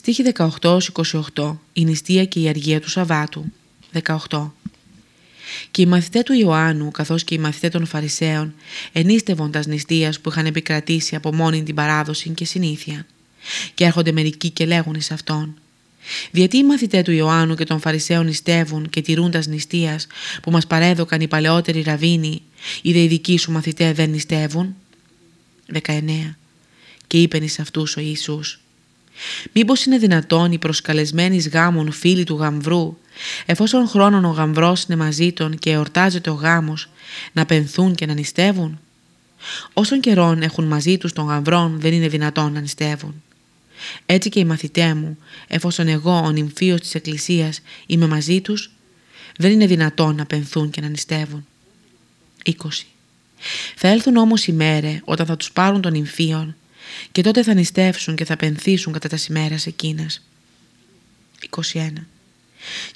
Στίχη 18-28 Η νηστεία και η αργία του Σαββάτου 18 Και οι μαθητές του Ιωάννου καθώς και οι μαθητές των Φαρισαίων ενίστευον τας νηστείας που είχαν επικρατήσει από μόνη την παράδοση και συνήθεια και έρχονται μερικοί και λέγουν εις αυτόν γιατί οι μαθητές του Ιωάννου και των Φαρισαίων νηστεύουν και τηρούν τας νηστείας που μας παρέδωκαν οι παλαιότεροι ραβίνοι, οι δε οι δικοί σου μαθητές δεν νηστεύουν. 19. Και είπεν εις αυτούς ο Ιησούς Μήπως είναι δυνατόν οι προσκαλεσμένοι γάμων φίλοι του γαμβρού, εφόσον χρόνων ο γαμβρός είναι μαζί των και εορτάζεται ο γάμος, να πενθούν και να νηστεύουν; Όσων καιρών έχουν μαζί τους των γαμβρών δεν είναι δυνατόν να νηστεύουν. Έτσι και οι μαθητέ μου, εφόσον εγώ ο νυμφίος της Εκκλησίας είμαι μαζί τους, δεν είναι δυνατόν να πενθούν και να νηστεύουν. 20. Θα έλθουν όμως οι μέρε όταν θα τους πάρουν των νυμφίων και τότε θα νηστεύσουν και θα πενθήσουν κατά τα σημέρας εκείνας. 21.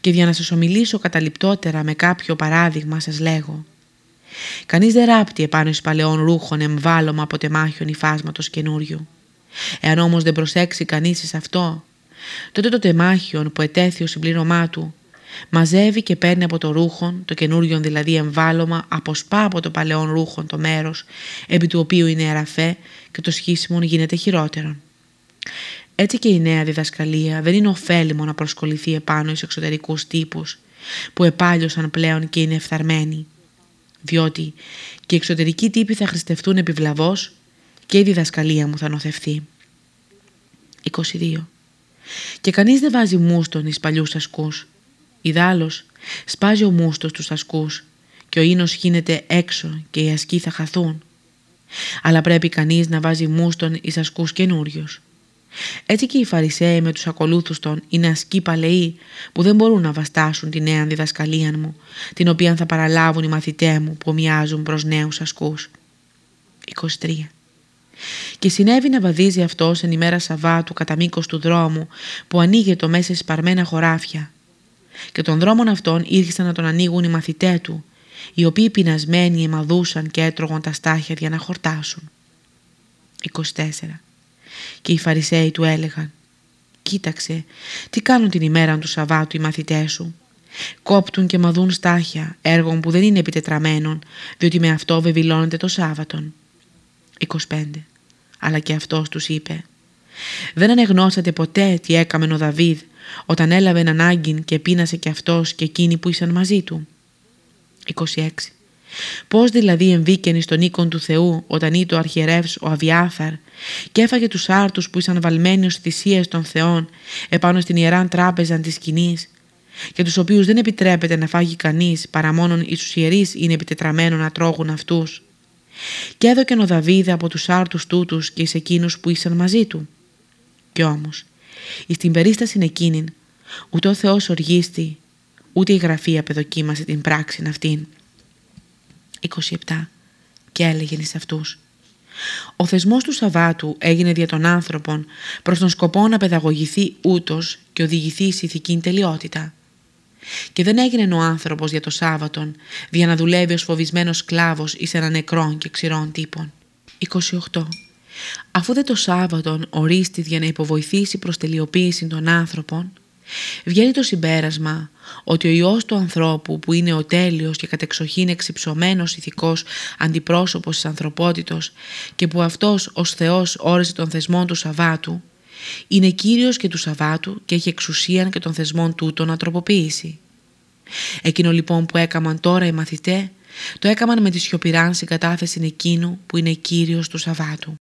Και για να σας ομιλήσω καταληπτότερα με κάποιο παράδειγμα σας λέγω Κανείς δεν ράπτει επάνω εις παλαιών ρούχων εμβάλωμα από τεμάχιον υφάσματος καινούριου. Εάν όμως δεν προσέξει κανείς σε αυτό, τότε το τεμάχιον που ετέθη ο συμπλήρωμά του Μαζεύει και παίρνει από το ρούχον, το καινούριο δηλαδή εμβάλωμα, αποσπά από το παλαιόν ρούχον το μέρος επί του οποίου είναι αραφέ και το σχίσιμο γίνεται χειρότερο. Έτσι και η νέα διδασκαλία δεν είναι ωφέλιμο να προσκοληθεί επάνω εις εξωτερικούς τύπους που επάλιωσαν πλέον και είναι εφθαρμένοι διότι και οι εξωτερικοί τύποι θα χρηστευτούν επιβλαβώς και η διδασκαλία μου θα νοθευθεί. 22. Και κανείς δεν βάζει μούστον εις παλιούς ασκούς Ιδάλλως σπάζει ο μούστος τους ασκούς και ο ίνος χύνεται έξω και οι ασκοί θα χαθούν. Αλλά πρέπει κανείς να βάζει μούστον εις ασκούς καινούριου. Έτσι και οι Φαρισαίοι με τους ακολούθους των είναι ασκοί παλαιοί που δεν μπορούν να βαστάσουν τη νέα διδασκαλία μου, την οποία θα παραλάβουν οι μαθητές μου που μοιάζουν προς νέους ασκούς. 23. Και συνέβη να βαδίζει αυτός εν ημέρα Σαββάτου κατά μήκος του δρόμου που ανοίγεται μέσα σε σπαρμένα χωράφια και των δρόμων αυτών ήρθαν να τον ανοίγουν οι μαθητές του, οι οποίοι πεινασμένοι εμαδούσαν και έτρωγαν τα στάχια για να χορτάσουν. 24. Και οι Φαρισαίοι του έλεγαν «Κοίταξε, τι κάνουν την ημέρα του Σαββάτου οι μαθητές σου. Κόπτουν και μαδούν στάχια, έργων που δεν είναι επιτετραμένων, διότι με αυτό βεβηλώνεται το Σάββατον». 25. Αλλά και αυτός τους είπε «Δεν ανεγνώσατε ποτέ τι έκαμε ο Δαβίδ όταν έλαβε ανάγκη και πείνασε και αυτός και εκείνοι που ήσαν μαζί του. 26. Πώς δηλαδή εμβήκαινε στον οίκον του Θεού όταν ήταν ο αρχιερεύς ο Αβιάθαρ και έφαγε τους άρτους που ήσαν βαλμένοι ως θυσίες των Θεών επάνω στην ιεράν τράπεζα της σκηνής και τους οποίους δεν επιτρέπεται να φάγει κανείς παρά μόνον οι τους ιερείς είναι επιτετραμένο να τρώγουν αυτούς. Και έδωκε ο Δαβίδ από τους άρτους τούτους και σε εκείνους που ήσαν μαζί του. Κι όμως Εις την περίσταση εκείνη, ούτε ο Θεός οργίστη, ούτε η Γραφή απεδοκίμασε την πράξη αυτήν. 27. Και έλεγε εις αυτούς. Ο θεσμός του Σαββάτου έγινε δια των άνθρωπων προς τον σκοπό να παιδαγωγηθεί ούτως και οδηγηθεί σε ηθική τελειότητα. Και δεν έγινε ο άνθρωπος για το Σάββατον, για να δουλεύει ως φοβισμένος σκλάβος εις ένα νεκρών και ξηρών τύπων. 28 αφού δεν το Σάββατον ορίστη για να υποβοηθήσει προς τελειοποίηση των άνθρωπων, βγαίνει το συμπέρασμα ότι ο Υιός του ανθρώπου που είναι ο τέλειος και κατεξοχήν εξυψωμένος ηθικός αντιπρόσωπος της ανθρωπότητος και που αυτός ως Θεός όρισε τον θεσμό του Σαββάτου, είναι Κύριος και του Σαββάτου και έχει εξουσία και των θεσμών τούτων να τροποποιήσει. Εκείνο λοιπόν που έκαναν τώρα οι μαθητές, το έκαναν με τη σιωπηράν συγκατάθεση εκείνου που είναι Κύριος του Σαββάτου.